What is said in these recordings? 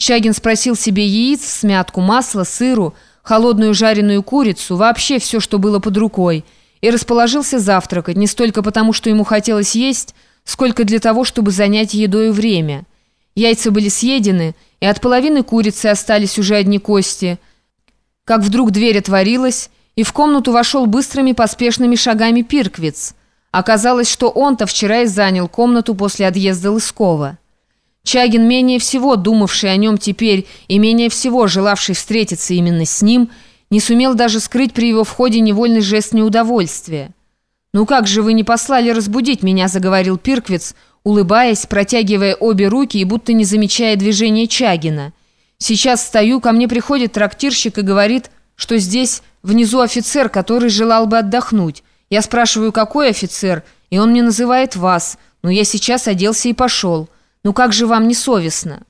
Чагин спросил себе яиц, смятку, масло, сыру, холодную жареную курицу, вообще все, что было под рукой, и расположился завтракать, не столько потому, что ему хотелось есть, сколько для того, чтобы занять едой время. Яйца были съедены, и от половины курицы остались уже одни кости. Как вдруг дверь отворилась, и в комнату вошел быстрыми поспешными шагами Пирквиц. Оказалось, что он-то вчера и занял комнату после отъезда Лыскова. Чагин, менее всего думавший о нем теперь и менее всего желавший встретиться именно с ним, не сумел даже скрыть при его входе невольный жест неудовольствия. «Ну как же вы не послали разбудить меня?» – заговорил Пирквиц, улыбаясь, протягивая обе руки и будто не замечая движения Чагина. «Сейчас стою, ко мне приходит трактирщик и говорит, что здесь внизу офицер, который желал бы отдохнуть. Я спрашиваю, какой офицер, и он мне называет вас, но я сейчас оделся и пошел». «Ну как же вам не совестно?»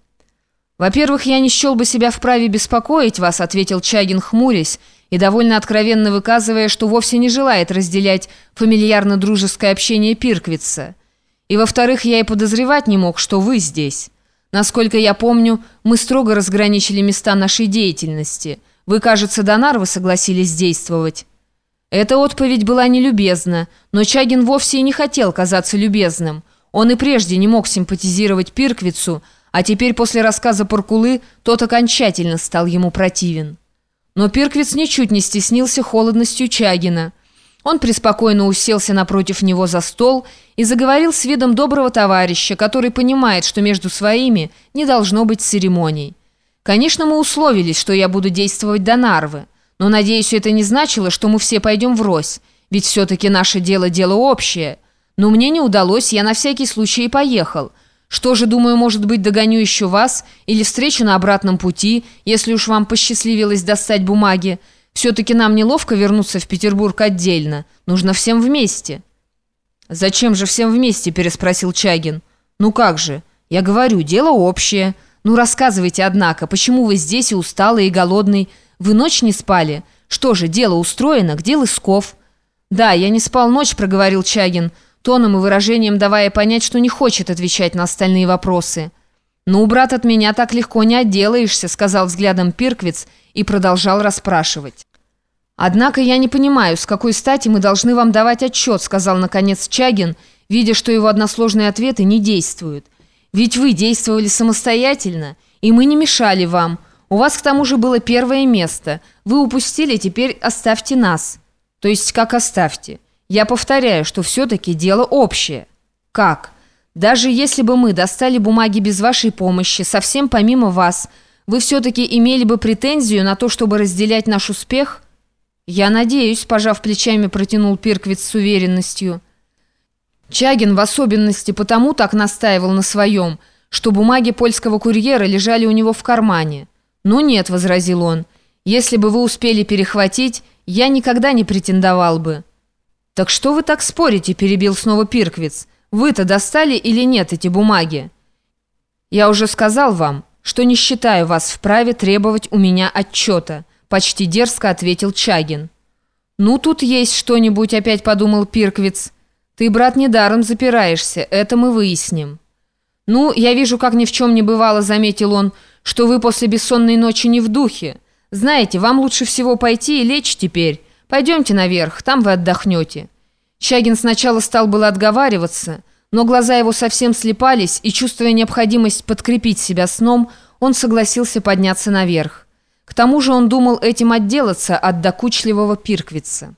«Во-первых, я не счел бы себя вправе беспокоить вас», ответил Чагин, хмурясь, и довольно откровенно выказывая, что вовсе не желает разделять фамильярно-дружеское общение Пирквица. «И во-вторых, я и подозревать не мог, что вы здесь. Насколько я помню, мы строго разграничили места нашей деятельности. Вы, кажется, до Нарвы согласились действовать». Эта отповедь была нелюбезна, но Чагин вовсе и не хотел казаться любезным – он и прежде не мог симпатизировать Пирквицу, а теперь после рассказа Паркулы тот окончательно стал ему противен. Но Пирквиц ничуть не стеснился холодностью Чагина. Он преспокойно уселся напротив него за стол и заговорил с видом доброго товарища, который понимает, что между своими не должно быть церемоний. «Конечно, мы условились, что я буду действовать до Нарвы, но, надеюсь, это не значило, что мы все пойдем врозь, ведь все-таки наше дело – дело общее». Но мне не удалось, я на всякий случай и поехал. Что же, думаю, может быть, догоню еще вас или встречу на обратном пути, если уж вам посчастливилось достать бумаги. Все-таки нам неловко вернуться в Петербург отдельно. Нужно всем вместе». «Зачем же всем вместе?» – переспросил Чагин. «Ну как же? Я говорю, дело общее. Ну рассказывайте, однако, почему вы здесь и усталый, и голодный? Вы ночь не спали? Что же, дело устроено? Где Лысков?» «Да, я не спал ночь», – проговорил Чагин тоном и выражением давая понять, что не хочет отвечать на остальные вопросы. «Ну, брат, от меня так легко не отделаешься», сказал взглядом Пирквиц и продолжал расспрашивать. «Однако я не понимаю, с какой стати мы должны вам давать отчет», сказал наконец Чагин, видя, что его односложные ответы не действуют. «Ведь вы действовали самостоятельно, и мы не мешали вам. У вас к тому же было первое место. Вы упустили, теперь оставьте нас». «То есть как оставьте?» Я повторяю, что все-таки дело общее. Как? Даже если бы мы достали бумаги без вашей помощи, совсем помимо вас, вы все-таки имели бы претензию на то, чтобы разделять наш успех? Я надеюсь, пожав плечами, протянул Пирквиц с уверенностью. Чагин в особенности потому так настаивал на своем, что бумаги польского курьера лежали у него в кармане. «Ну нет», — возразил он, — «если бы вы успели перехватить, я никогда не претендовал бы». «Так что вы так спорите?» – перебил снова Пирквиц. «Вы-то достали или нет эти бумаги?» «Я уже сказал вам, что не считаю вас вправе требовать у меня отчета», – почти дерзко ответил Чагин. «Ну, тут есть что-нибудь», – опять подумал Пирквиц. «Ты, брат, недаром запираешься, это мы выясним». «Ну, я вижу, как ни в чем не бывало», – заметил он, – «что вы после бессонной ночи не в духе. Знаете, вам лучше всего пойти и лечь теперь». «Пойдемте наверх, там вы отдохнете». Чагин сначала стал было отговариваться, но глаза его совсем слепались, и, чувствуя необходимость подкрепить себя сном, он согласился подняться наверх. К тому же он думал этим отделаться от докучливого пирквица.